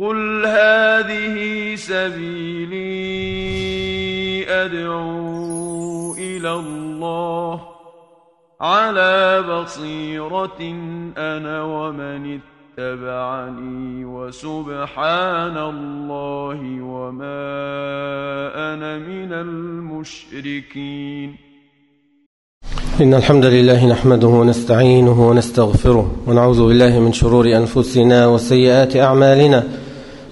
قل هذه سبيلي أدعو إلى الله على بصيرة أنا ومن اتبعني وسبحان الله وما أنا من المشركين. إن الحمد لله نحمده ونستعينه ونستغفره ونعوذ بالله من شرور أنفسنا وسيئات أعمالنا.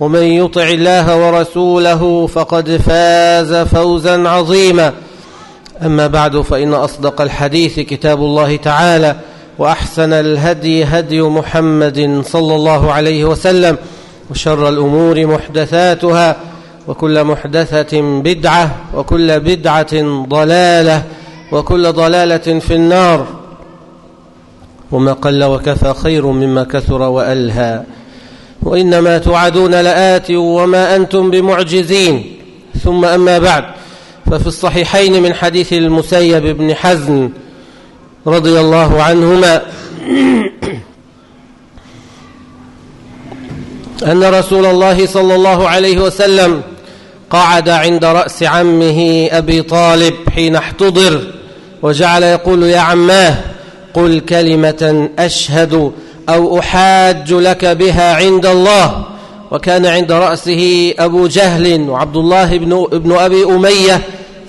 ومن يطع الله ورسوله فقد فاز فوزا عظيما. أما بعد فإن أصدق الحديث كتاب الله تعالى وأحسن الهدي هدي محمد صلى الله عليه وسلم وشر الأمور محدثاتها وكل محدثة بدعة وكل بدعة ضلالة وكل ضلالة في النار. وما قل وكفى خير مما كثر وألهى. وإنما توعدون لآت وما أنتم بمعجزين. ثم أما بعد ففي الصحيحين من حديث المسيب بن حزن رضي الله عنهما أن رسول الله صلى الله عليه وسلم قعد عند رأس عمه أبي طالب حين احتضر وجعل يقول يا عماه قل كلمة أشهد أو أحاج لك بها عند الله وكان عند رأسه أبو جهل وعبد الله بن, ابن أبي أمية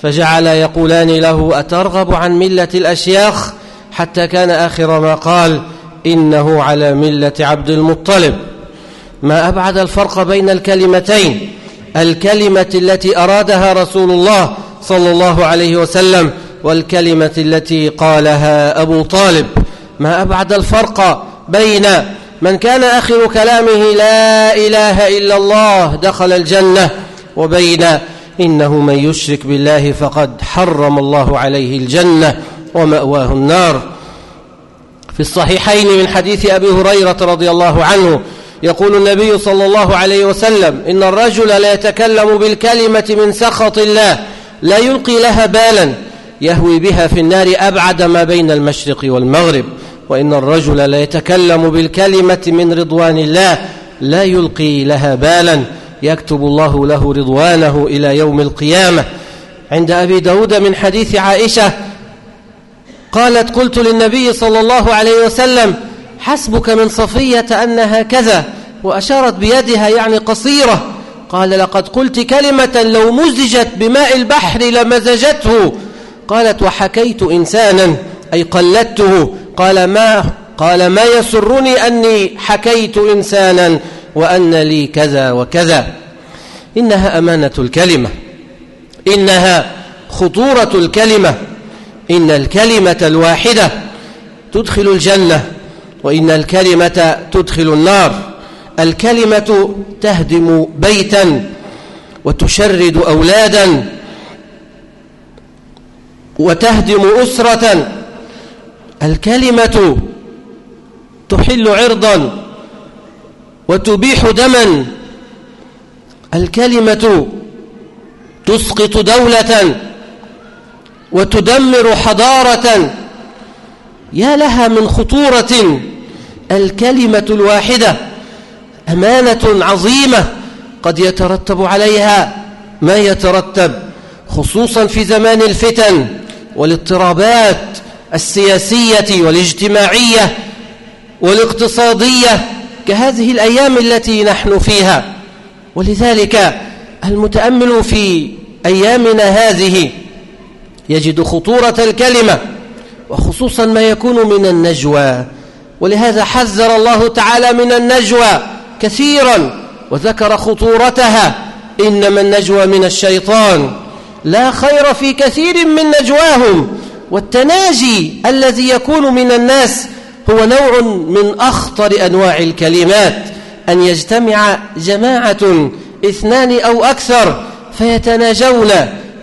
فجعل يقولان له أترغب عن ملة الأشياخ حتى كان آخر ما قال إنه على ملة عبد المطلب. ما أبعد الفرق بين الكلمتين الكلمة التي أرادها رسول الله صلى الله عليه وسلم والكلمة التي قالها أبو طالب. ما أبعد الفرق بين من كان آخر كلامه لا إله إلا الله دخل الجنة وبين إنه من يشرك بالله فقد حرم الله عليه الجنة ومأواه النار. في الصحيحين من حديث أبي هريرة رضي الله عنه يقول النبي صلى الله عليه وسلم إن الرجل لا يتكلم بالكلمة من سخط الله لا يلقي لها بالا يهوي بها في النار أبعد ما بين المشرق والمغرب. وإن الرجل لا يتكلم بالكلمة من رضوان الله لا يلقي لها بالا. يكتب الله له رضوانه إلى يوم القيامة. عند أبي داود من حديث عائشة قالت قلت للنبي صلى الله عليه وسلم حسبك من صفية أنها كذا وأشارت بيدها يعني قصيرة. قال لقد قلت كلمة لو مزجت بماء البحر لمزجته. قالت وحكيت إنسانا أي قلدته. قال ما قال ما يسرني أني حكيت إنسانا وأن لي كذا وكذا. إنها أمانة الكلمة. إنها خطورة الكلمة. إن الكلمة الواحدة تدخل الجنة وإن الكلمة تدخل النار. الكلمة تهدم بيتا وتشرد أولادا وتهدم أسرة الكلمة تحل عرضا وتبيح دما. الكلمة تسقط دولة وتدمر حضارة. يا لها من خطورة الكلمة الواحدة. أمانة عظيمة قد يترتب عليها ما يترتب خصوصا في زمان الفتن والاضطرابات السياسية والاجتماعية والاقتصادية كهذه الأيام التي نحن فيها. ولذلك المتأمل في أيامنا هذه يجد خطورة الكلمة وخصوصا ما يكون من النجوى. ولهذا حذر الله تعالى من النجوى كثيرا وذكر خطورتها. إنما النجوى من الشيطان. لا خير في كثير من نجواهم. والتناجي الذي يكون من الناس هو نوع من أخطر أنواع الكلمات. أن يجتمع جماعة اثنان أو أكثر فيتناجون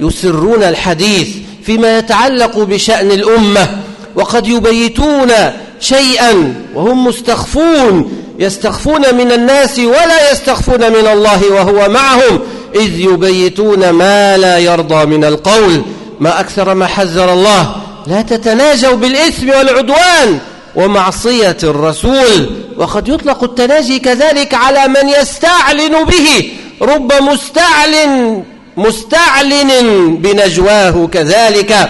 يسرون الحديث فيما يتعلق بشأن الأمة وقد يبيتون شيئا وهم مستخفون يستخفون من الناس ولا يستخفون من الله وهو معهم إذ يبيتون ما لا يرضى من القول. ما أكثر ما حذر الله. لا تتناجوا بالإثم والعدوان ومعصية الرسول. وقد يطلق التناجي كذلك على من يستعلن به. رب مستعلن مستعلن بنجواه كذلك.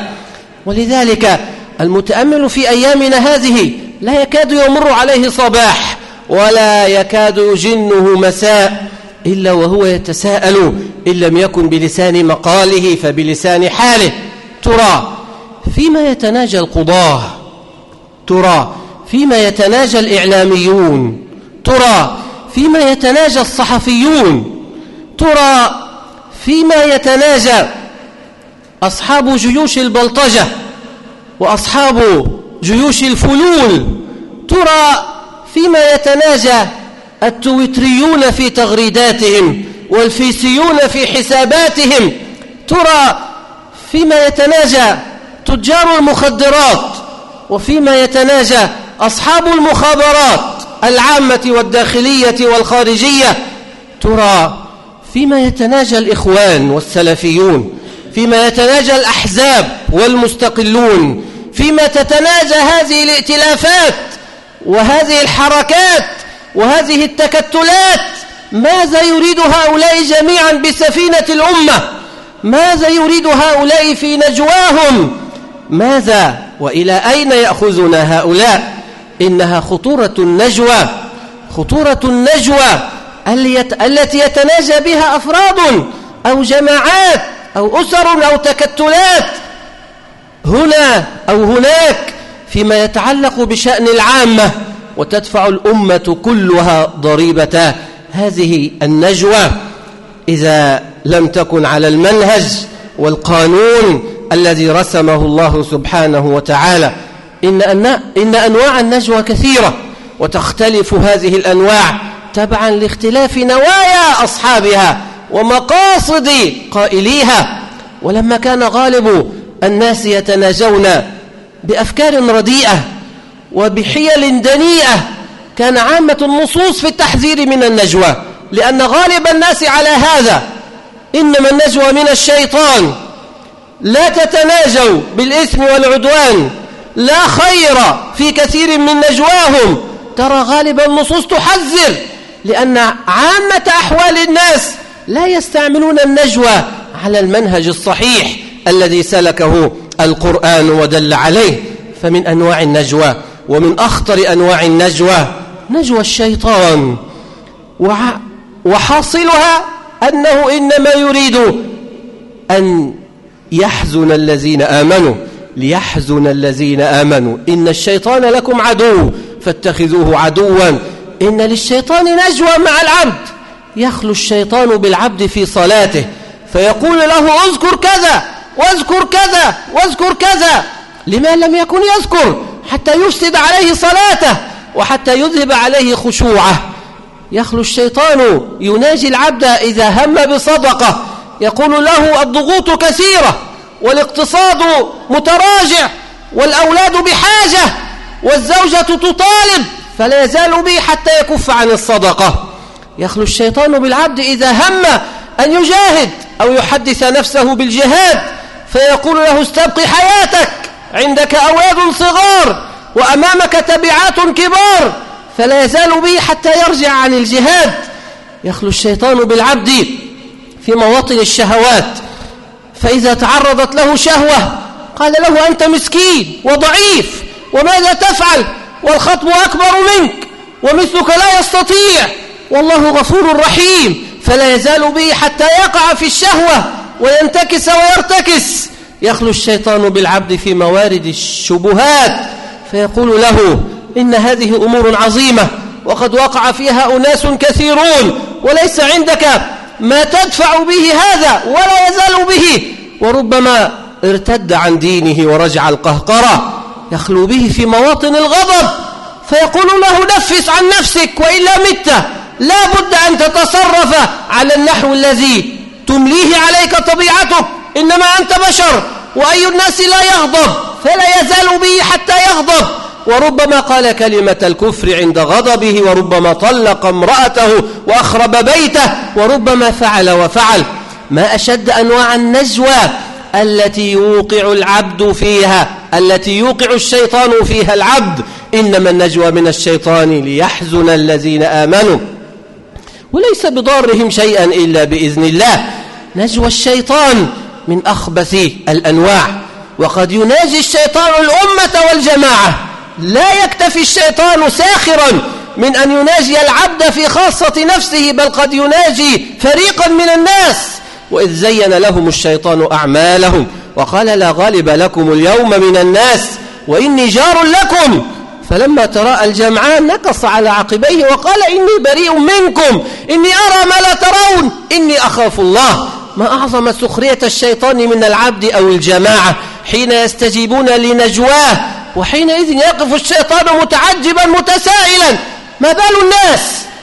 ولذلك المتأمل في أيامنا هذه لا يكاد يمر عليه صباح ولا يكاد يجنه مساء. إلا وهو يتساءل إن لم يكن بلسان مقاله فبلسان حاله. ترى فيما يتناجى القضاة ترى فيما يتناجى الإعلاميون ترى فيما يتناجى الصحفيون ترى فيما يتناجى أصحاب جيوش البلطجة وأصحاب جيوش الفلول ترى فيما يتناجى التويتريون في تغريداتهم والفيسيون في حساباتهم ترى فيما يتناجى تجار المخدرات وفيما يتناجى أصحاب المخابرات العامة والداخلية والخارجية ترى فيما يتناجى الإخوان والسلفيون فيما يتناجى الأحزاب والمستقلون فيما تتناجى هذه الائتلافات وهذه الحركات وهذه التكتلات ماذا يريد هؤلاء جميعا بسفينة الأمة؟ ماذا يريد هؤلاء في نجواهم؟ ماذا وإلى أين يأخذنا هؤلاء؟ إنها خطورة النجوى خطورة النجوى التي يتناجى بها أفراد أو جماعات أو أسر أو تكتلات. هنا أو هناك فيما يتعلق بشأن العامة. وتدفع الأمة كلها ضريبة هذه النجوى إذا لم تكن على المنهج والقانون الذي رسمه الله سبحانه وتعالى. إن, أن إن أنواع النجوى كثيرة وتختلف هذه الأنواع تبعا لاختلاف نوايا أصحابها ومقاصد قائليها. ولما كان غالب الناس يتناجون بأفكار رديئة وبحيل دنيئة كان عامة النصوص في التحذير من النجوى لأن غالب الناس على هذا. إنما النجوى من الشيطان. لا تتناجوا بالإثم والعدوان. لا خير في كثير من نجواهم. ترى غالب النصوص تحذر لأن عامة أحوال الناس لا يستعملون النجوى على المنهج الصحيح الذي سلكه القرآن ودل عليه. فمن أنواع النجوى ومن أخطر أنواع النجوى نجوى الشيطان. وحاصلها أنه إنما يريد أن يحزن الذين آمنوا ليحزن الذين آمنوا. إن الشيطان لكم عدو فاتخذوه عدوا. إن للشيطان نجوى مع العبد. يخلو الشيطان بالعبد في صلاته فيقول له اذكر كذا واذكر كذا واذكر كذا. لما لم يكن يذكر حتى يفسد عليه صلاته وحتى يذهب عليه خشوعه. يخلو الشيطان يناجي العبد إذا هم بصدقة. يقول له الضغوط كثيرة والاقتصاد متراجع والأولاد بحاجة والزوجة تطالب فلا يزال به حتى يكف عن الصدقة. يخلو الشيطان بالعبد إذا هم أن يجاهد أو يحدث نفسه بالجهاد فيقول له استبقي حياتك. عندك أولاد صغار وأمامك تبعات كبار فلا يزال به حتى يرجع عن الجهاد. يخلو الشيطان بالعبد في مواطن الشهوات. فإذا تعرضت له شهوة قال له أنت مسكين وضعيف وماذا تفعل؟ والخطب أكبر منك ومثلك لا يستطيع. والله غفور رحيم. فلا يزال به حتى يقع في الشهوة وينتكس ويرتكس. يخلو الشيطان بالعبد في موارد الشبهات فيقول له إن هذه أمور عظيمة وقد وقع فيها أناس كثيرون وليس عندك ما تدفع به هذا ولا يزال به. وربما ارتد عن دينه ورجع القهقرة يخلو به في مواطن الغضب فيقول له نفس عن نفسك وإلا مت لا بد أن تتصرف على النحو الذي تمليه عليك طبيعتك. إنما أنت بشر وأي الناس لا يغضب فلا يزال به حتى يغضب. وربما قال كلمة الكفر عند غضبه وربما طلق امرأته وأخرب بيته وربما فعل وفعل. ما أشد أنواع النجوى التي يوقع العبد فيها التي يوقع الشيطان فيها العبد. إنما النجوى من الشيطان ليحزن الذين آمنوا. وليس بضارهم شيئا إلا بإذن الله. نجوى الشيطان من أخبث الأنواع. وقد يناجي الشيطان الأمة والجماعة. لا يكتفي الشيطان ساخرا من أن يناجي العبد في خاصة نفسه بل قد يناجي فريقا من الناس. وإذ زين لهم الشيطان أعمالهم وقال لا غالب لكم اليوم من الناس وإني جار لكم. فلما تراءى الجمعان نكص على عقبيه وقال إني بريء منكم إني أرى ما لا ترون إني أخاف الله. ما أعظم سخرية الشيطان من العبد أو الجماعة حين يستجيبون لنجواه وحينئذ يقف الشيطان متعجبا متسائلا. ما بال الناس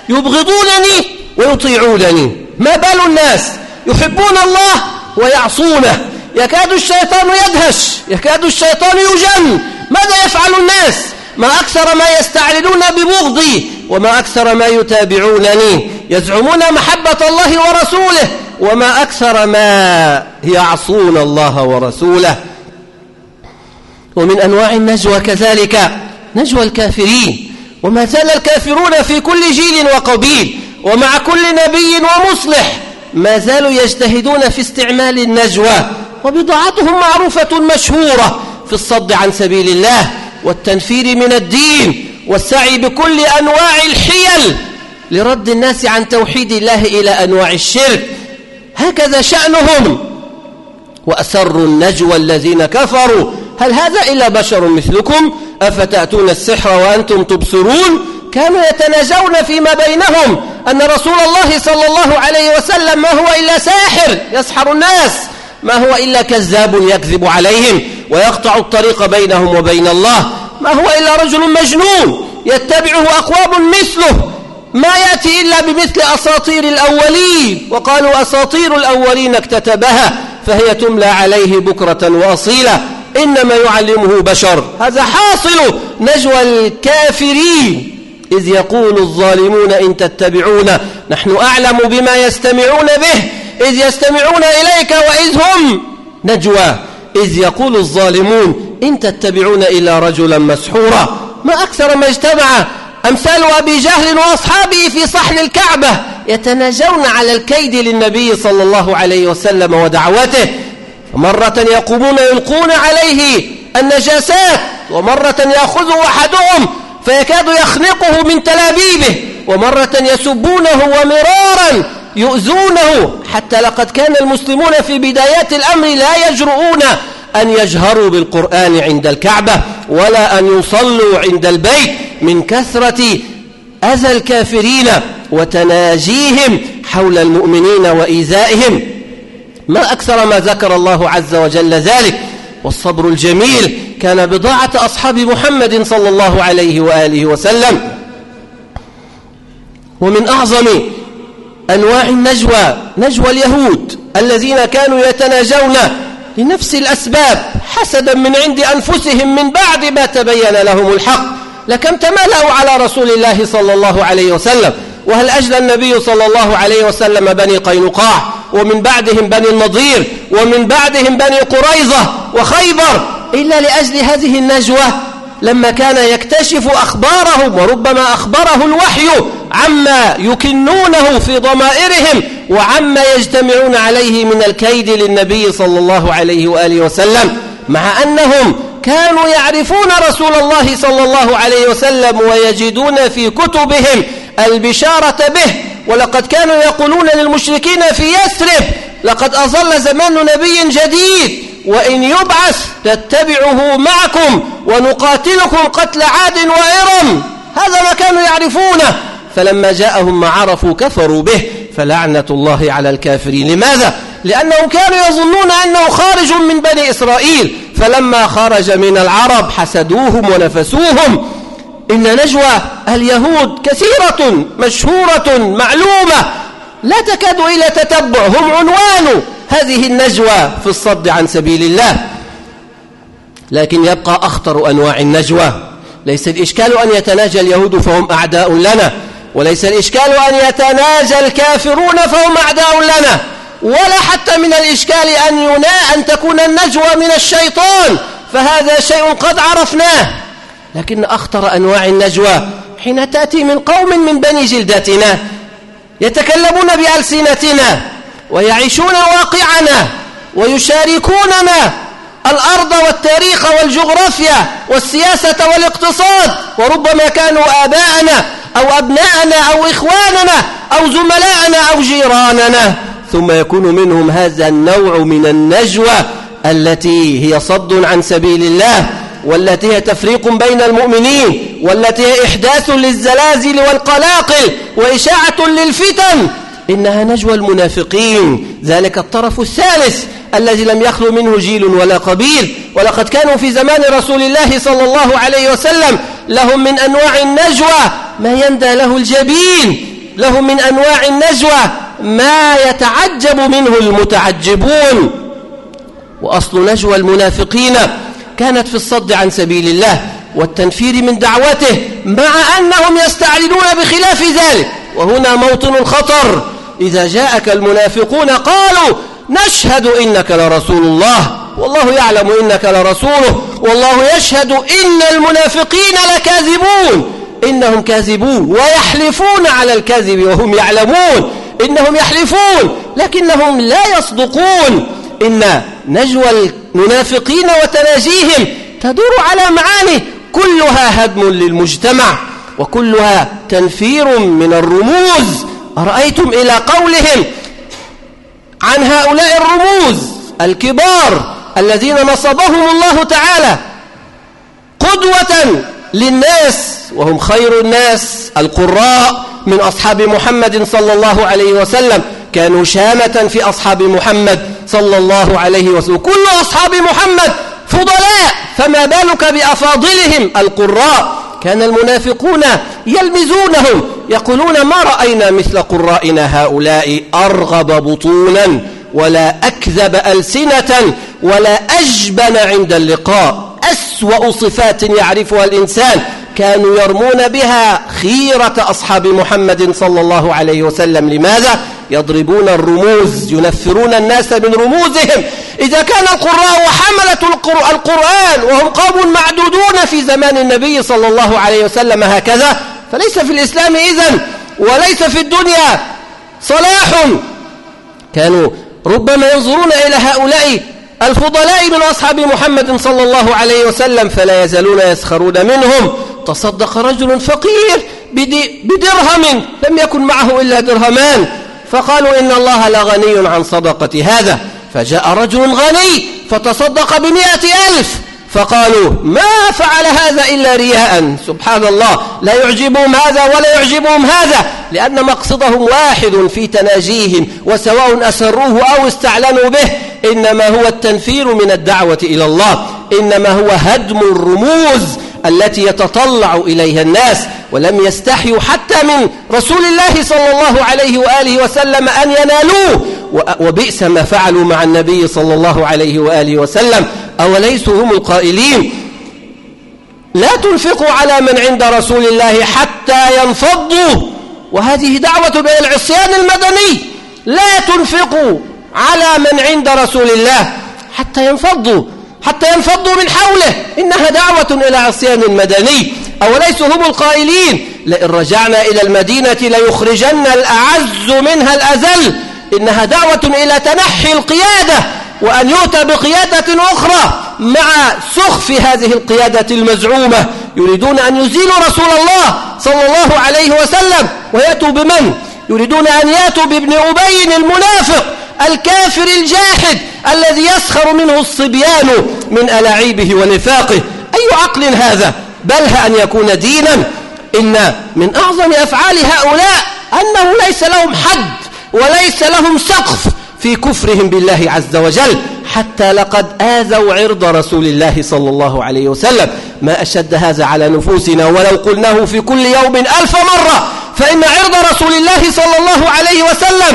يبغضونني ويطيعونني؟ ما بال الناس يحبون الله ويعصونه؟ يكاد الشيطان يدهش يكاد الشيطان يجن. ماذا يفعل الناس؟ ما أكثر ما يستعلنون ببغضي وما أكثر ما يتابعونني. يزعمون محبة الله ورسوله. وما أكثر ما يعصون الله ورسوله. ومن أنواع النجوى كذلك نجوى الكافرين. وما زال الكافرون في كل جيل وقبيل ومع كل نبي ومصلح ما زالوا يجتهدون في استعمال النجوى. وبضاعتهم معروفة مشهورة في الصد عن سبيل الله والتنفير من الدين والسعي بكل أنواع الحيل لرد الناس عن توحيد الله إلى أنواع الشرك. هكذا شأنهم. وأسروا النجوى الذين كفروا. هل هذا إلا بشر مثلكم؟ أفتأتون السحر وأنتم تبصرون؟ كانوا يتناجون فيما بينهم أن رسول الله صلى الله عليه وسلم ما هو إلا ساحر يسحر الناس. ما هو إلا كذاب يكذب عليهم ويقطع الطريق بينهم وبين الله. ما هو إلا رجل مجنون يتبعه أقوام مثله. ما يأتي إلا بمثل أساطير الأولين. وقالوا أساطير الأولين اكتتبها فهي تملى عليه بكرة وأصيلة. إنما يعلمه بشر. هذا حاصل نجوى الكافرين. إذ يقول الظالمون إن تتبعون نحن أعلم بما يستمعون به. إذ يستمعون إليك وإذ هم نجوى. إذ يقول الظالمون إن تتبعون إلا رجلا مسحورا. ما أكثر ما اجتمع أمثال أبي جهل وأصحابه في صحن الكعبة يتناجون على الكيد للنبي صلى الله عليه وسلم ودعوته. مرة يقومون يلقون عليه النجاسات ومرة يأخذ أحدهم فيكاد يخنقه من تلابيبه ومرة يسبونه ومرارا يؤذونه. حتى لقد كان المسلمون في بدايات الأمر لا يجرؤون أن يجهروا بالقرآن عند الكعبة ولا أن يصلوا عند البيت من كثرة أذى الكافرين وتناجيهم حول المؤمنين وإيذائهم. ما أكثر ما ذكر الله عز وجل ذلك. والصبر الجميل كان بضاعة أصحاب محمد صلى الله عليه وآله وسلم. ومن أعظم أنواع النجوى نجوى اليهود الذين كانوا يتناجون لنفس الأسباب حسدا من عند أنفسهم من بعد ما تبين لهم الحق. لكم تمالأوا على رسول الله صلى الله عليه وسلم. وهل أجلى النبي صلى الله عليه وسلم بني قينقاع؟ ومن بعدهم بني النضير ومن بعدهم بني قريظة وخيبر. إلا لأجل هذه النجوة لما كان يكتشف أخبارهم وربما أخبره الوحي عما يكنونه في ضمائرهم وعما يجتمعون عليه من الكيد للنبي صلى الله عليه وآله وسلم مع أنهم كانوا يعرفون رسول الله صلى الله عليه وسلم ويجدون في كتبهم البشارة به ولقد كانوا يقولون للمشركين في يثرب لقد أظل زمان نبي جديد وإن يبعث نتبعه معكم ونقاتلكم قتل عاد وإرم هذا ما كانوا يعرفونه. فلما جاءهم ما عرفوا كفروا به فلعنة الله على الكافرين. لماذا؟ لأنهم كانوا يظنون أنه خارج من بني إسرائيل. فلما خرج من العرب حسدوهم ونفسوهم. إن نجوى اليهود كثيرة مشهورة معلومة. لا تكاد إلى تتبع هم عنوان هذه النجوى في الصد عن سبيل الله. لكن يبقى أخطر أنواع النجوى. ليس الإشكال أن يتناجى اليهود فهم أعداء لنا. وليس الإشكال أن يتناجى الكافرون فهم أعداء لنا ولا حتى من الإشكال أن, ينا أن تكون النجوى من الشيطان فهذا شيء قد عرفناه. لكن أخطر أنواع النجوى حين تأتي من قوم من بني جلدتنا يتكلمون بألسنتنا ويعيشون واقعنا ويشاركوننا الأرض والتاريخ والجغرافيا والسياسة والاقتصاد وربما كانوا آباءنا. أو أبناءنا أو إخواننا أو زملاءنا أو جيراننا. ثم يكون منهم هذا النوع من النجوى التي هي صد عن سبيل الله والتي هي تفريق بين المؤمنين والتي هي إحداث للزلازل والقلاقل وإشاعة للفتن. إنها نجوى المنافقين. ذلك الطرف الثالث الذي لم يخلو منه جيل ولا قبيل. ولقد كانوا في زمان رسول الله صلى الله عليه وسلم لهم من أنواع النجوى ما يندى له الجبين لهم من أنواع النجوى ما يتعجب منه المتعجبون. وأصل نجوى المنافقين كانت في الصد عن سبيل الله والتنفير من دعوته مع أنهم يستعلنون بخلاف ذلك. وهنا موطن الخطر إذا جاءك المنافقون قالوا نشهد إنك لرسول الله والله يعلم إنك لرسوله والله يشهد إن المنافقين لكاذبون. إنهم كاذبون ويحلفون على الكذب وهم يعلمون إنهم يحلفون لكنهم لا يصدقون إن نجوى المنافقين وتناجيهم تدور على معاني كلها هدم للمجتمع وكلها تنفير من الرموز أرأيتم إلى قولهم عن هؤلاء الرموز الكبار الذين نصبهم الله تعالى قدوة للناس وهم خير الناس القراء من أصحاب محمد صلى الله عليه وسلم كانوا شامة في أصحاب محمد صلى الله عليه وسلم كل أصحاب محمد فضلاء فما بالك بأفاضلهم؟ القراء كان المنافقون يلمزونهم يقولون ما رأينا مثل قرائنا هؤلاء؟ أرغب بطونا ولا أكذب ألسنة ولا أجبن عند اللقاء. أسوأ صفات يعرفها الإنسان كانوا يرمون بها خيرة أصحاب محمد صلى الله عليه وسلم. لماذا؟ يضربون الرموز ينفرون الناس من رموزهم. إذا كان القراء وحملة القرآن وهم قوم معدودون في زمان النبي صلى الله عليه وسلم هكذا فليس في الإسلام إذن وليس في الدنيا صلاح. كانوا ربما ينظرون إلى هؤلاء الفضلاء من أصحاب محمد صلى الله عليه وسلم فلا يزالون يسخرون منهم. تصدق رجل فقير بدرهم لم يكن معه إلا درهمان. فقالوا إن الله لغني عن صدقة هذا. فجاء رجل غني فتصدق بمئة ألف. فقالوا ما فعل هذا إلا رياء. سبحان الله لا يعجبهم هذا ولا يعجبهم هذا لأن مقصدهم واحد في تناجيهم وسواء أسروه أو استعلنوا به إنما هو التنفير من الدعوة إلى الله. إنما هو هدم الرموز التي يتطلع إليها الناس ولم يستحيوا حتى من رسول الله صلى الله عليه وآله وسلم أن ينالوه. وبئس ما فعلوا مع النبي صلى الله عليه وآله وسلم. أوليسوا هم القائلين؟ لا تنفقوا على من عند رسول الله حتى ينفضوا. وهذه دعوة إلى العصيان المدني. لا تنفقوا على من عند رسول الله حتى ينفضوا. حتى ينفضوا من حوله. إنها دعوة إلى عصيان مدني. أوليسوا هم القائلين؟ لئن رجعنا إلى المدينة ليخرجن الأعز منها الأذل. إنها دعوة إلى تنحي القيادة وأن يؤتى بقيادة أخرى مع سخف هذه القيادة المزعومة. يريدون أن يزيلوا رسول الله صلى الله عليه وسلم ويأتوا بمن؟ يريدون أن يأتوا بابن أبي المنافق الكافر الجاحد الذي يسخر منه الصبيان من ألاعيبه ونفاقه. أي عقل هذا؟ بل أن يكون دينا. إن من أعظم أفعال هؤلاء أنه ليس لهم حد. وليس لهم سقف في كفرهم بالله عز وجل حتى لقد آذوا عرض رسول الله صلى الله عليه وسلم. ما أشد هذا على نفوسنا ولو قلناه في كل يوم ألف مرة فإن عرض رسول الله صلى الله عليه وسلم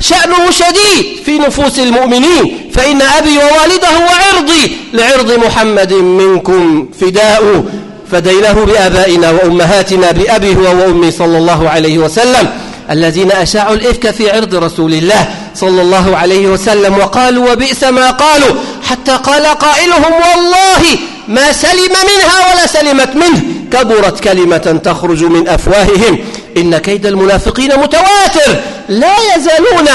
شأنه شديد في نفوس المؤمنين. فإن أبي ووالده وعرضي لعرض محمد منكم فداء فديناه بآبائنا وأمهاتنا بأبي هو وأمي صلى الله عليه وسلم. الذين أشاعوا الإفك في عرض رسول الله صلى الله عليه وسلم وقالوا وبئس ما قالوا حتى قال قائلهم والله ما سلم منها ولا سلمت منه كبرت كلمة تخرج من أفواههم إن كيد المنافقين متواتر لا يزالون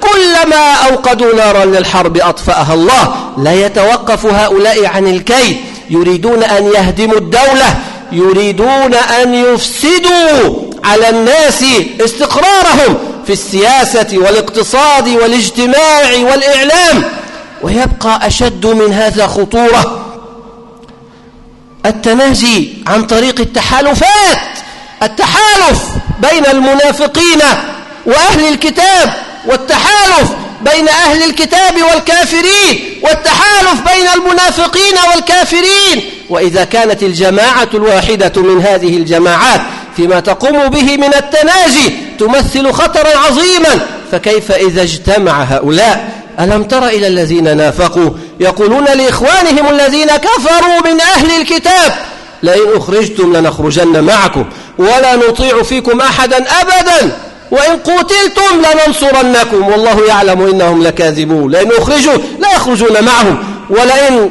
كلما أوقدوا نارا للحرب أطفأها الله لا يتوقف هؤلاء عن الكيد يريدون أن يهدموا الدولة يريدون أن يفسدوا على الناس استقرارهم في السياسة والاقتصاد والاجتماع والإعلام ويبقى أشد من هذا خطورة التناجي عن طريق التحالفات التحالف بين المنافقين وأهل الكتاب والتحالف بين أهل الكتاب والكافرين والتحالف بين المنافقين والكافرين. وإذا كانت الجماعة الواحدة من هذه الجماعات فيما تقوم به من التناجي تمثل خطرا عظيما. فكيف إذا اجتمع هؤلاء؟ ألم تر إلى الذين نافقوا؟ يقولون لإخوانهم الذين كفروا من أهل الكتاب لئن أخرجتم لنخرجن معكم ولا نطيع فيكم أحدا أبدا وإن قتلتم لننصرنكم. والله يعلم إنهم لكاذبون. لئن أخرجوا لا يخرجون معهم ولئن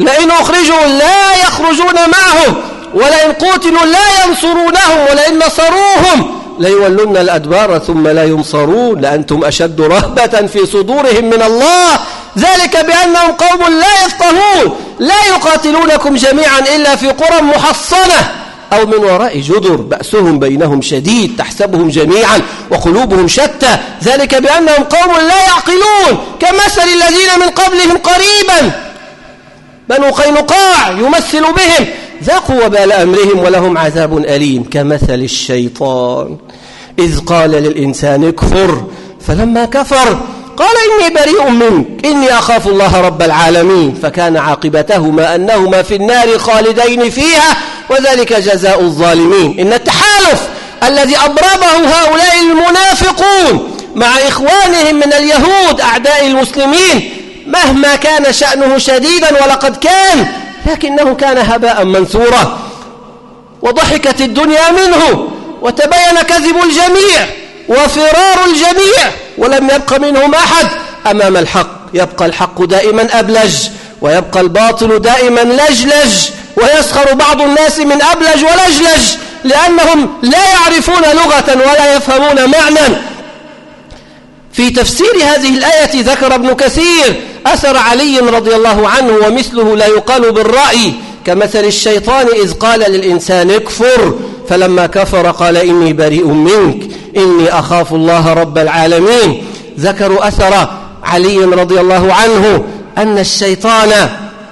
لئن أخرجوا لا يخرجون معهم. ولئن قتلوا لا ينصرونهم ولئن نصروهم ليولون الأدبار ثم لا ينصرون لأنتم أشد رهبة في صدورهم من الله. ذلك بأنهم قوم لا يفقهون لا يقاتلونكم جميعا إلا في قرى محصنة أو من وراء جدر بأسهم بينهم شديد تحسبهم جميعا وقلوبهم شتى. ذلك بأنهم قوم لا يعقلون كمثل الذين من قبلهم قريبا بنو قينقاع يمثل بهم. ذاقوا وبال أمرهم ولهم عذاب أليم كمثل الشيطان. إذ قال للإنسان اكفر فلما كفر قال إني بريء منك إني أخاف الله رب العالمين. فكان عاقبتهما أنهما في النار خالدين فيها وذلك جزاء الظالمين. إن التحالف الذي أبرمه هؤلاء المنافقون مع إخوانهم من اليهود أعداء المسلمين مهما كان شأنه شديدا ولقد كان لكنه كان هباء منثورا وضحكت الدنيا منه وتبين كذب الجميع وفرار الجميع ولم يبق منهم أحد. أمام الحق يبقى الحق دائما أبلج ويبقى الباطل دائما لجلج ويسخر بعض الناس من أبلج ولجلج لأنهم لا يعرفون لغة ولا يفهمون معنى. في تفسير هذه الآية ذكر ابن كثير أثر علي رضي الله عنه ومثله لا يقال بالرأي كمثل الشيطان إذ قال للإنسان اكفر فلما كفر قال إني بريء منك إني أخاف الله رب العالمين. ذكروا أثر علي رضي الله عنه أن الشيطان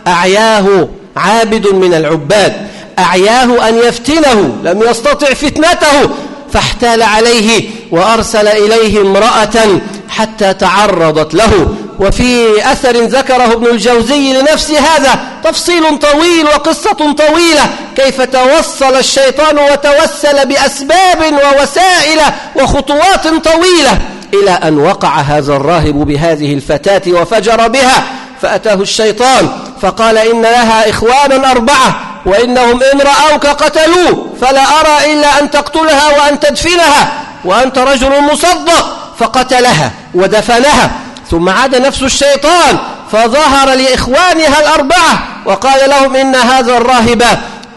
أعياه عابد من العباد أعياه أن يفتنه لم يستطع فتنته فاحتال عليه وأرسل إليه امرأة حتى تعرضت له. وفي أثر ذكره ابن الجوزي لنفس هذا تفصيل طويل وقصة طويلة. كيف توصل الشيطان وتوسل بأسباب ووسائل وخطوات طويلة إلى أن وقع هذا الراهب بهذه الفتاة وفجر بها. فأتاه الشيطان فقال إن لها إخوانا أربعة وإنهم إن رأوك قتلوه فلا أرى إلا أن تقتلها وأن تدفنها وأنت رجل مصدق فقتلها. ودفنها. ثم عاد نفس الشيطان فظهر لإخوانها الأربعة وقال لهم إن هذا الراهب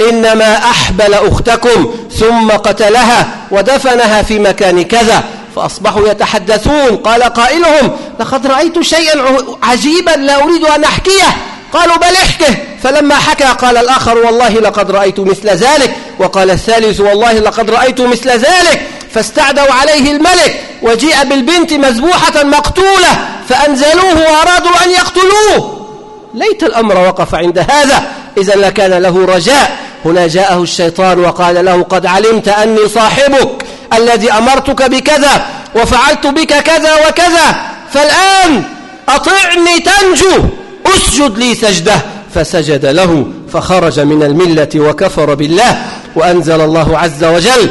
إنما أحبل أختكم ثم قتلها ودفنها في مكان كذا. فأصبحوا يتحدثون. قال قائلهم لقد رأيت شيئا عجيبا لا أريد أن أحكيه. قالوا بل احكه. فلما حكى قال الآخر والله لقد رأيت مثل ذلك. وقال الثالث والله لقد رأيت مثل ذلك. فاستعدوا عليه الملك وجيء بالبنت مذبوحة مقتولة فأنزلوه وأرادوا أن يقتلوه. ليت الأمر وقف عند هذا إذا لكان له رجاء. هنا جاءه الشيطان وقال له قد علمت أني صاحبك الذي أمرتك بكذا وفعلت بك كذا وكذا فالآن أطعني تنجو أسجد لي سجده. فسجد له فخرج من الملة وكفر بالله وأنزل الله عز وجل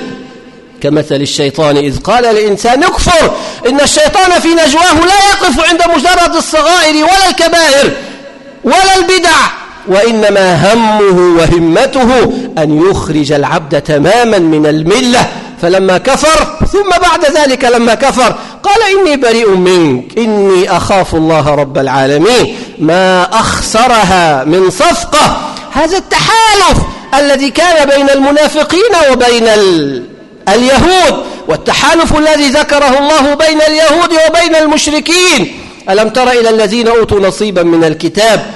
كمثل الشيطان إذ قال الإنسان اكفر إن الشيطان في نجواه لا يقف عند مجرد الصغائر ولا الكبائر ولا البدع وإنما همه وهمته أن يخرج العبد تماما من الملة فلما كفر ثم بعد ذلك لما كفر قال إني بريء منك إني أخاف الله رب العالمين ما أخسرها من صفقة هذا التحالف الذي كان بين المنافقين وبين اليهود والتحالف الذي ذكره الله بين اليهود وبين المشركين. ألم تر إلى الذين أوتوا نصيبا من الكتاب؟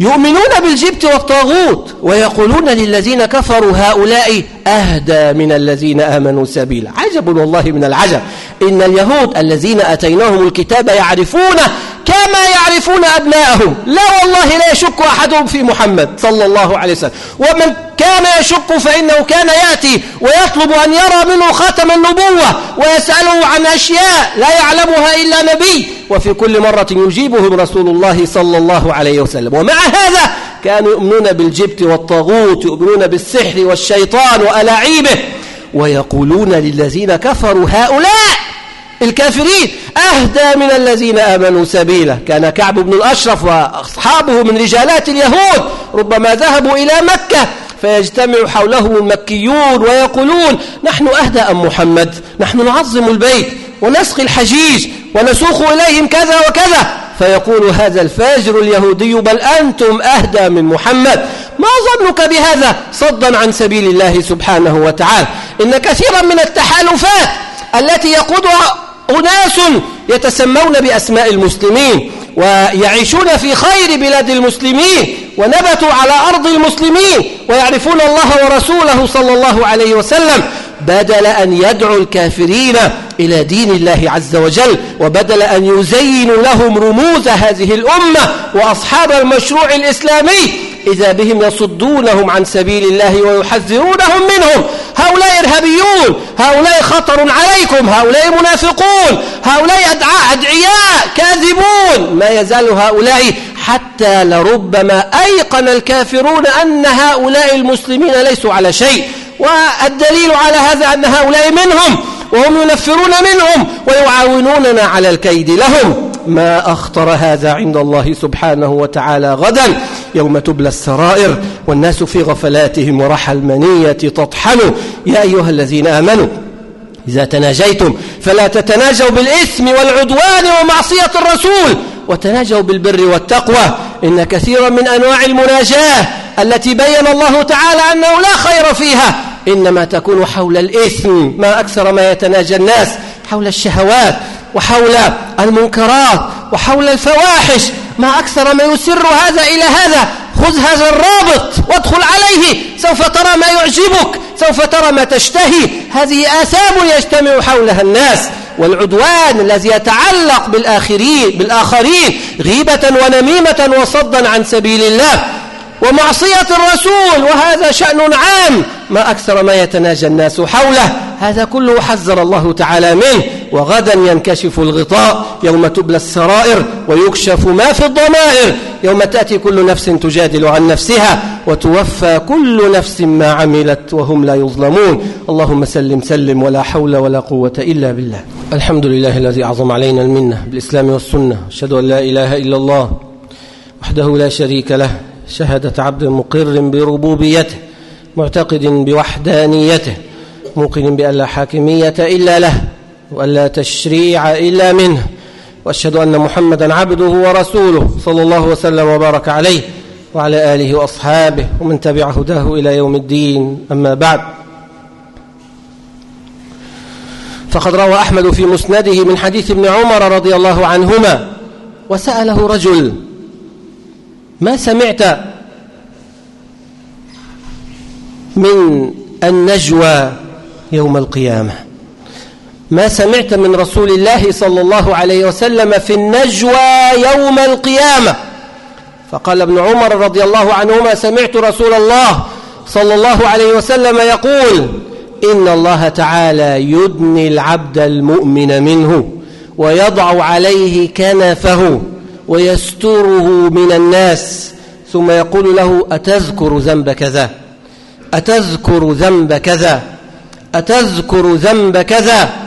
يؤمنون بالجبت والطاغوت ويقولون للذين كفروا هؤلاء أهدى من الذين آمنوا سبيلا. عجب والله من العجب. إن اليهود الذين أتيناهم الكتاب يعرفونه كما يعرفون أبناءهم. لا والله لا يشك أحدهم في محمد صلى الله عليه وسلم. ومن كان يشك فإنه كان يأتي ويطلب أن يرى منه خاتم النبوة ويسأله عن أشياء لا يعلمها إلا نبي. وفي كل مرة يجيبهم رسول الله صلى الله عليه وسلم. ومع هذا كانوا يؤمنون بالجبت والطاغوت يؤمنون بالسحر والشيطان وألاعيبه ويقولون للذين كفروا هؤلاء الكافرين. أهدى من الذين آمنوا سبيلا. كان كعب بن الأشرف وأصحابه من رجالات اليهود ربما ذهبوا إلى مكة فيجتمع حولهم المكيون ويقولون نحن أهدى أم محمد؟ نحن نعظم البيت ونسقي الحجيج ونسوق إليهم كذا وكذا. فيقول هذا الفاجر اليهودي بل أنتم أهدى من محمد. ما ظنك بهذا؟ صدا عن سبيل الله سبحانه وتعالى. إن كثيرا من التحالفات التي يقودها أناس يتسمون بأسماء المسلمين ويعيشون في خير بلاد المسلمين ونبتوا على أرض المسلمين ويعرفون الله ورسوله صلى الله عليه وسلم. بدل أن يدعو الكافرين إلى دين الله عز وجل وبدل أن يزينوا لهم رموز هذه الأمة وأصحاب المشروع الإسلامي إذا بهم يصدونهم عن سبيل الله ويحذرونهم منهم. هؤلاء إرهابيون هؤلاء خطر عليكم هؤلاء منافقون هؤلاء أدعياء كاذبون. ما يزال هؤلاء حتى لربما أيقن الكافرون أن هؤلاء المسلمين ليسوا على شيء. والدليل على هذا أن هؤلاء منهم وهم ينفرون منهم ويعاونوننا على الكيد لهم. ما أخطر هذا عند الله سبحانه وتعالى غدا. يوم تبلى السرائر والناس في غفلاتهم ورحى المنية تطحن. يا أيها الذين آمنوا إذا تناجيتم فلا تتناجوا بالإثم والعدوان ومعصية الرسول وتناجوا بالبر والتقوى. إن كثيرا من أنواع المناجاة التي بين الله تعالى أنه لا خير فيها إنما تكون حول الإثم ما أكثر ما يتناجى الناس حول الشهوات وحول المنكرات وحول الفواحش. ما أكثر ما يسر هذا إلى هذا. خذ هذا الرابط وادخل عليه. سوف ترى ما يعجبك. سوف ترى ما تشتهي. هذه آثام يجتمع حولها الناس. والعدوان الذي يتعلق بالآخرين بالآخرين غيبة ونميمة وصدا عن سبيل الله. ومعصية الرسول. وهذا شأن عام. ما أكثر ما يتناجى الناس حوله. هذا كله حذر الله تعالى منه. وغدا ينكشف الغطاء يوم تبلى السرائر ويكشف ما في الضمائر يوم تأتي كل نفس تجادل عن نفسها وتوفى كل نفس ما عملت وهم لا يظلمون. اللهم سلم سلم ولا حول ولا قوة إلا بالله. الحمد لله الذي أعظم علينا المنة بالإسلام والسنة. أشهد أن لا إله إلا الله وحده لا شريك له. شهادة عبد مقر بربوبيته معتقد بوحدانيته موقن بأن لا حاكمية إلا له. وأن لا تشريع إلا منه وأشهد أن محمدا عبده ورسوله صلى الله وسلم وبارك عليه وعلى آله وأصحابه ومن تبع هداه إلى يوم الدين. أما بعد فقد روى أحمد في مسنده من حديث ابن عمر رضي الله عنهما وسأله رجل ما سمعت من النجوى يوم القيامة؟ ما سمعت من رسول الله صلى الله عليه وسلم في النجوى يوم القيامة. فقال ابن عمر رضي الله عنهما سمعت رسول الله صلى الله عليه وسلم يقول إن الله تعالى يدني العبد المؤمن منه ويضع عليه كنفه ويستره من الناس ثم يقول له أتذكر ذنب كذا؟ أتذكر ذنب كذا؟ أتذكر ذنب كذا؟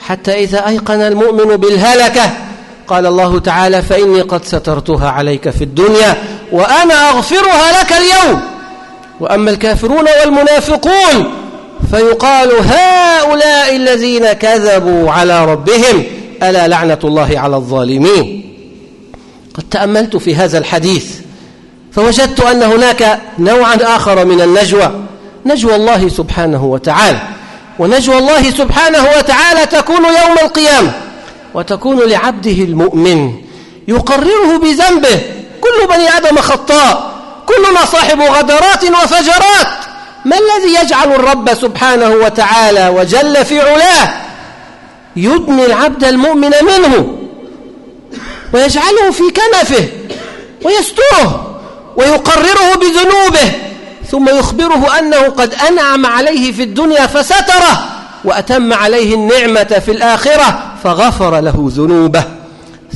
حتى إذا أيقن المؤمن بالهلكة قال الله تعالى فإني قد سترتها عليك في الدنيا وأنا أغفرها لك اليوم. وأما الكافرون والمنافقون فيقال هؤلاء الذين كذبوا على ربهم ألا لعنة الله على الظالمين؟ قد تأملت في هذا الحديث فوجدت أن هناك نوعا آخر من النجوى نجوى الله سبحانه وتعالى. ونجوى الله سبحانه وتعالى تكون يوم القيامة وتكون لعبده المؤمن يقرره بذنبه. كل بني آدم خطاء كلنا صاحب غدرات وفجرات. ما الذي يجعل الرب سبحانه وتعالى وجل في علاه؟ يدني العبد المؤمن منه ويجعله في كنفه ويستره ويقرره بذنوبه. ثم يخبره أنه قد أنعم عليه في الدنيا فستره وأتم عليه النعمة في الآخرة فغفر له ذنوبه.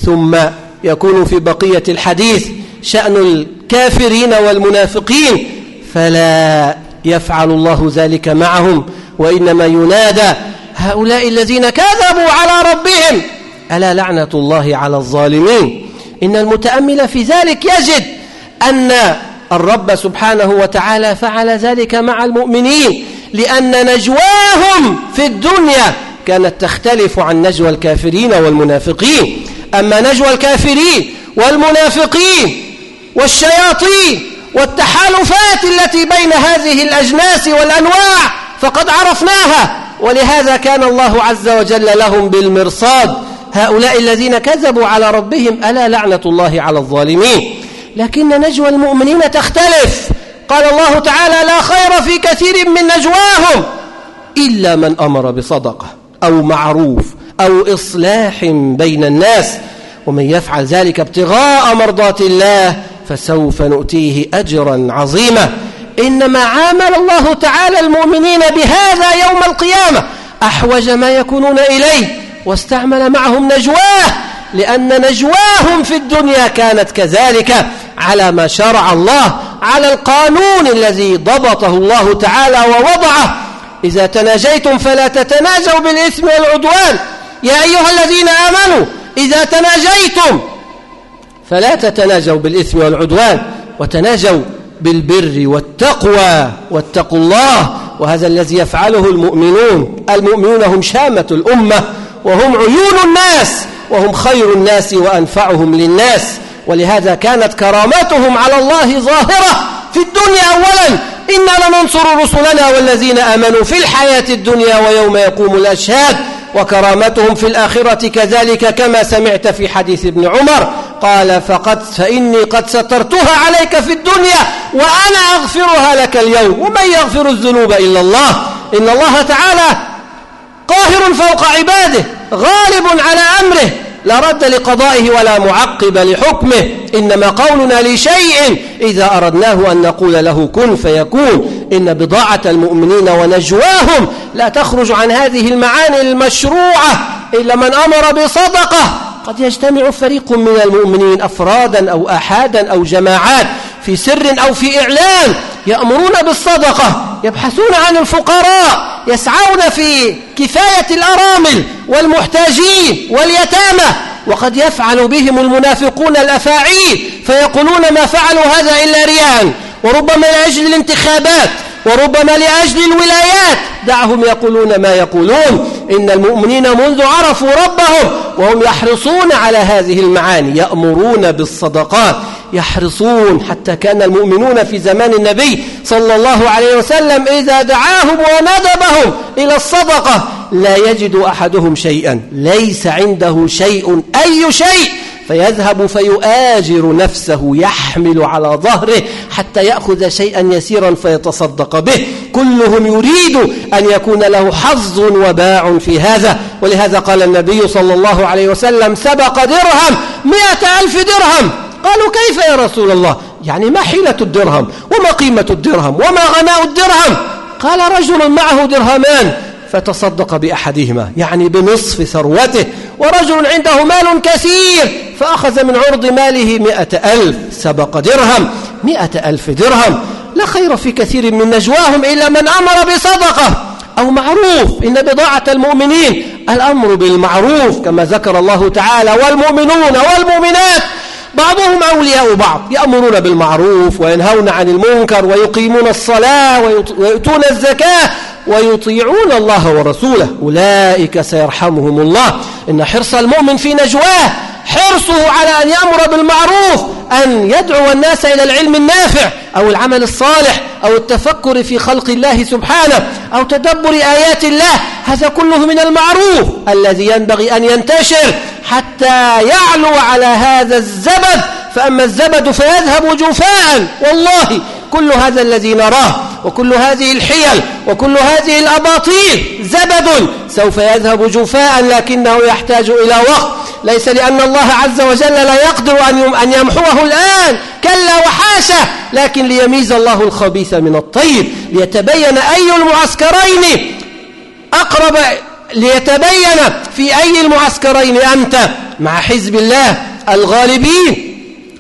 ثم يكون في بقية الحديث شأن الكافرين والمنافقين فلا يفعل الله ذلك معهم وإنما ينادى هؤلاء الذين كذبوا على ربهم ألا لعنة الله على الظالمين؟ إن المتأمل في ذلك يجد أن الرب سبحانه وتعالى فعل ذلك مع المؤمنين لأن نجواهم في الدنيا كانت تختلف عن نجوى الكافرين والمنافقين. أما نجوى الكافرين والمنافقين والشياطين والتحالفات التي بين هذه الأجناس والأنواع فقد عرفناها ولهذا كان الله عز وجل لهم بالمرصاد. هؤلاء الذين كذبوا على ربهم ألا لعنة الله على الظالمين. لكن نجوى المؤمنين تختلف. قال الله تعالى لا خير في كثير من نجواهم إلا من أمر بصدقة أو معروف أو إصلاح بين الناس. ومن يفعل ذلك ابتغاء مرضات الله فسوف نؤتيه أجرا عظيما. إنما عامل الله تعالى المؤمنين بهذا يوم القيامة أحوج ما يكونون إليه واستعمل معهم نجواه لأن نجواهم في الدنيا كانت كذلك. على ما شرع الله على القانون الذي ضبطه الله تعالى ووضعه. إذا تناجيتم فلا تتناجوا بالإثم والعدوان. يا أيها الذين آمنوا إذا تناجيتم فلا تتناجوا بالإثم والعدوان وتناجوا بالبر والتقوى. واتقوا الله وهذا الذي يفعله المؤمنون. المؤمنون هم شامة الأمة وهم عيون الناس وهم خير الناس وأنفعهم للناس. ولهذا كانت كراماتهم على الله ظاهرة في الدنيا أولا. إنا لننصر رسلنا والذين آمنوا في الحياة الدنيا ويوم يقوم الأشهاد. وكرامتهم في الآخرة كذلك كما سمعت في حديث ابن عمر. قال فقد فإني قد سترتها عليك في الدنيا وأنا أغفرها لك اليوم. ومن يغفر الذنوب إلا الله؟ إن الله تعالى قاهر فوق عباده غالب على أمره. لا رد لقضائه ولا معقب لحكمه. إنما قولنا لشيء إذا أردناه أن نقول له كن فيكون. إن بضاعة المؤمنين ونجواهم لا تخرج عن هذه المعاني المشروعة إلا من أمر بصدقة. قد يجتمع فريق من المؤمنين أفرادا أو أحادا أو جماعات في سر أو في إعلان يأمرون بالصدقة يبحثون عن الفقراء يسعون في كفاية الأرامل والمحتاجين واليتامى وقد يفعل بهم المنافقون الأفاعيل فيقولون ما فعلوا هذا إلا ريان وربما لأجل الانتخابات وربما لأجل الولايات. دعهم يقولون ما يقولون. إن المؤمنين منذ عرفوا ربهم وهم يحرصون على هذه المعاني يأمرون بالصدقات. يحرصون حتى كان المؤمنون في زمان النبي صلى الله عليه وسلم إذا دعاهم وندبهم إلى الصدقة لا يجد أحدهم شيئا. ليس عنده شيء أي شيء. فيذهب فيؤاجر نفسه يحمل على ظهره حتى يأخذ شيئا يسيرا فيتصدق به. كلهم يريد أن يكون له حظ وباع في هذا. ولهذا قال النبي صلى الله عليه وسلم سبق درهم مئة ألف درهم. قالوا كيف يا رسول الله؟ يعني ما حيلة الدرهم؟ وما قيمة الدرهم؟ وما غناء الدرهم؟ قال رجل معه درهمان فتصدق بأحدهما يعني بنصف ثروته ورجل عنده مال كثير فأخذ من عرض ماله مئة ألف سبق درهم مئة ألف درهم. لا خير في كثير من نجواهم إلا من أمر بصدقة أو معروف. إن بضاعة المؤمنين الأمر بالمعروف كما ذكر الله تعالى والمؤمنون والمؤمنات. بعضهم أولياء بعض يأمرون بالمعروف وينهون عن المنكر ويقيمون الصلاة ويؤتون الزكاة ويطيعون الله ورسوله. أولئك سيرحمهم الله. إن حرص المؤمن في نجواه حرصه على أن يأمر بالمعروف أن يدعو الناس إلى العلم النافع أو العمل الصالح أو التفكر في خلق الله سبحانه أو تدبر آيات الله. هذا كله من المعروف الذي ينبغي أن ينتشر حتى يعلو على هذا الزبد. فأما الزبد فيذهب جفاء. والله كل هذا الذي نراه وكل هذه الحيل وكل هذه الأباطيل زبد سوف يذهب جفاء لكنه يحتاج إلى وقت. ليس لأن الله عز وجل لا يقدر أن يمحوه الآن. كلا وحاشا. لكن ليميز الله الخبيث من الطيب ليتبين أي المعسكرين أقرب ليتبين في أي المعسكرين أنت. مع حزب الله الغالبين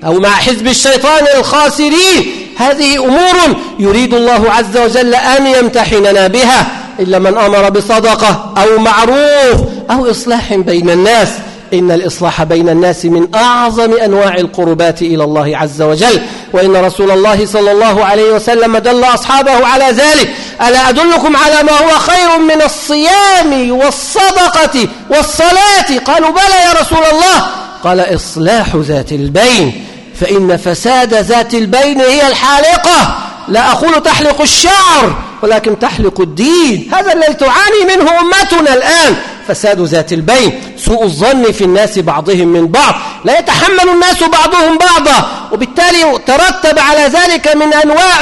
أو مع حزب الشيطان الخاسرين. هذه أمور يريد الله عز وجل أن يمتحننا بها. إلا من أمر بصدقة أو معروف أو إصلاح بين الناس. إن الإصلاح بين الناس من أعظم أنواع القربات إلى الله عز وجل. وإن رسول الله صلى الله عليه وسلم دل أصحابه على ذلك. ألا أدلكم على ما هو خير من الصيام والصدقة والصلاة؟ قالوا بلى يا رسول الله. قال إصلاح ذات البين. فإن فساد ذات البين هي الحالقة. لا أقول تحلق الشعر ولكن تحلق الدين. هذا الذي تعاني منه أمتنا الآن. فساد ذات البين سوء الظن في الناس بعضهم من بعض. لا يتحمل الناس بعضهم بعضا وبالتالي ترتب على ذلك من أنواع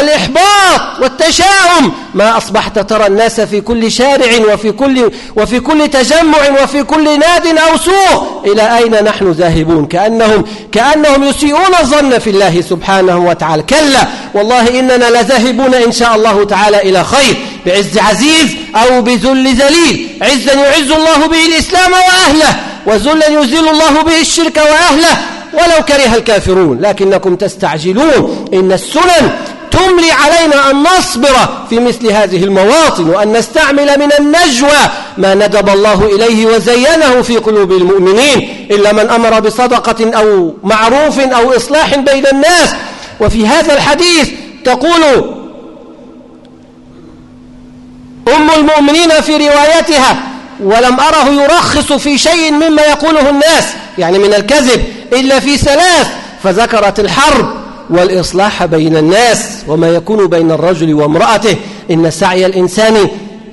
الإحباط والتشاؤم. ما أصبحت ترى الناس في كل شارع وفي كل, وفي كل تجمع وفي كل ناد أو سوق. إلى أين نحن ذاهبون؟ كأنهم, كأنهم يسيئون الظن في الله سبحانه وتعالى. كلا والله إننا لذاهبون إن شاء الله تعالى إلى خير بعز عزيز أو بذل ذليل. عزا يعز الله به الإسلام وأهله وذلا يزيل الله به الشرك وأهله. ولو كره الكافرون لكنكم تستعجلون. إن السنن تملي علينا أن نصبر في مثل هذه المواطن وأن نستعمل من النجوى ما ندب الله إليه وزينه في قلوب المؤمنين إلا من أمر بصدقة أو معروف أو إصلاح بين الناس. وفي هذا الحديث تقول أم المؤمنين في روايتها ولم أره يرخص في شيء مما يقوله الناس يعني من الكذب إلا في ثلاث فذكرت الحرب والإصلاح بين الناس وما يكون بين الرجل وامرأته. إن سعي الإنسان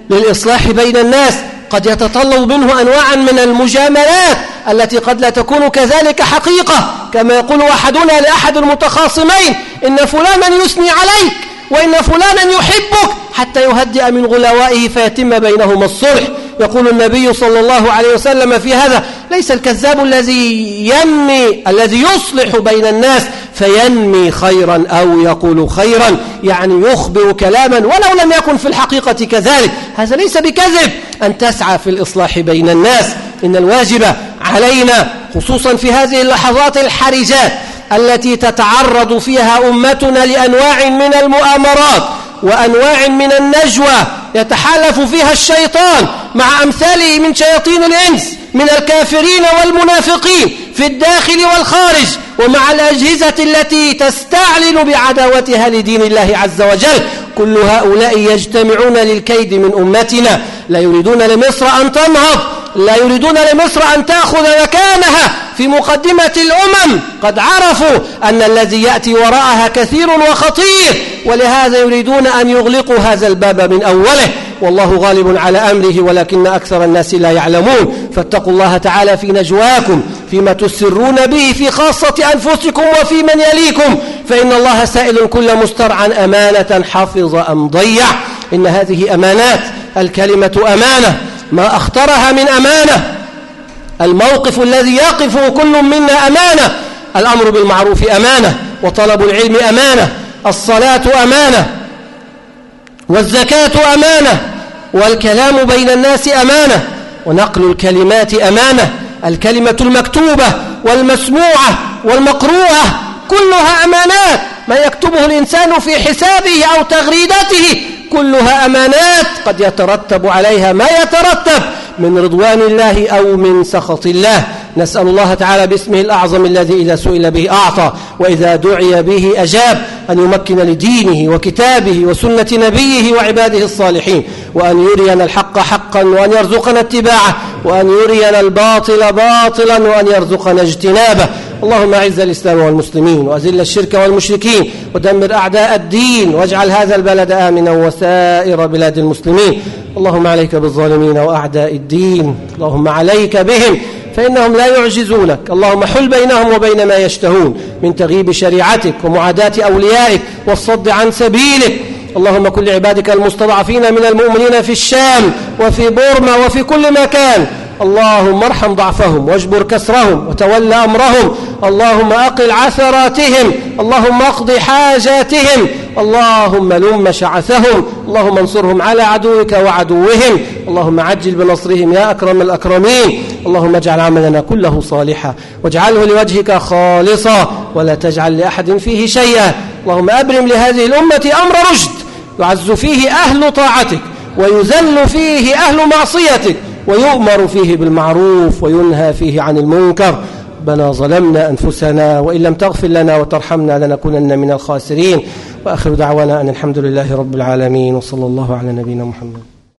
للإصلاح بين الناس قد يتطلب منه أنواعا من المجاملات التي قد لا تكون كذلك حقيقة. كما يقول أحدنا لأحد المتخاصمين إن فلانا يثني عليك وإن فلانا يحبك حتى يهدئ من غلوائه فيتم بينهما الصلح. يقول النبي صلى الله عليه وسلم في هذا ليس الكذاب الذي ينمي الذي يصلح بين الناس فينمي خيرا أو يقول خيرا يعني يخبر كلاما ولو لم يكن في الحقيقة كذلك. هذا ليس بكذب. أن تسعى في الإصلاح بين الناس. إن الواجب علينا خصوصا في هذه اللحظات الحرجات التي تتعرض فيها أمتنا لأنواع من المؤامرات وأنواع من النجوى يتحالف فيها الشيطان مع أمثاله من شياطين الإنس من الكافرين والمنافقين في الداخل والخارج ومع الأجهزة التي تستعلن بعداوتها لدين الله عز وجل. كل هؤلاء يجتمعون للكيد من أمتنا. لا يريدون لمصر أن تنهض. لا يريدون لمصر أن تأخذ مكانها في مقدمة الأمم. قد عرفوا أن الذي يأتي وراءها كثير وخطير ولهذا يريدون أن يغلقوا هذا الباب من أوله. والله غالب على أمره ولكن أكثر الناس لا يعلمون. فاتقوا الله تعالى في نجواكم فيما تسرون به في خاصة أنفسكم وفي من يليكم. فإن الله سائل كل مسترعا أمانة حفظ أم ضيع. إن هذه أمانات الكلمة أمانة. ما أخطرها من أمانة. الموقف الذي يقفه كل منا أمانة. الأمر بالمعروف أمانة وطلب العلم أمانة الصلاة أمانة والزكاة أمانة والكلام بين الناس أمانة ونقل الكلمات أمانة الكلمة المكتوبة والمسموعة والمقروءة كلها أمانات. ما يكتبه الإنسان في حسابه أو تغريدته كلها أمانات قد يترتب عليها ما يترتب من رضوان الله أو من سخط الله. نسأل الله تعالى باسمه الأعظم الذي إذا سئل به أعطى وإذا دعي به أجاب أن يمكن لدينه وكتابه وسنة نبيه وعباده الصالحين وأن يرينا الحق حقا وأن يرزقنا اتباعه. وأن يرينا الباطل باطلا وأن يرزقنا اجتنابه. اللهم أعز الإسلام والمسلمين وأذل الشرك والمشركين ودمر أعداء الدين واجعل هذا البلد آمنا وسائر بلاد المسلمين. اللهم عليك بالظالمين وأعداء الدين. اللهم عليك بهم. فإنهم لا يعجزونك. اللهم حل بينهم وبين ما يشتهون من تغييب شريعتك ومعاداة أوليائك والصد عن سبيلك. اللهم كل عبادك المستضعفين من المؤمنين في الشام وفي بورما وفي كل مكان. اللهم ارحم ضعفهم واجبر كسرهم وتول أمرهم. اللهم أقل عثراتهم. اللهم أقض حاجاتهم. اللهم لم شعثهم. اللهم انصرهم على عدوك وعدوهم. اللهم عجل بنصرهم يا أكرم الأكرمين. اللهم اجعل عملنا كله صالحا. واجعله لوجهك خالصا. ولا تجعل لأحد فيه شيئا. اللهم أبرم لهذه الأمة أمر رشد. يعز فيه أهل طاعتك ويذل فيه أهل معصيتك ويؤمر فيه بالمعروف وينهى فيه عن المنكر. ربنا ظلمنا أنفسنا وإن لم تغفر لنا وترحمنا لنكونن من الخاسرين. وآخر دعوانا أن الحمد لله رب العالمين وصلى الله على نبينا محمد.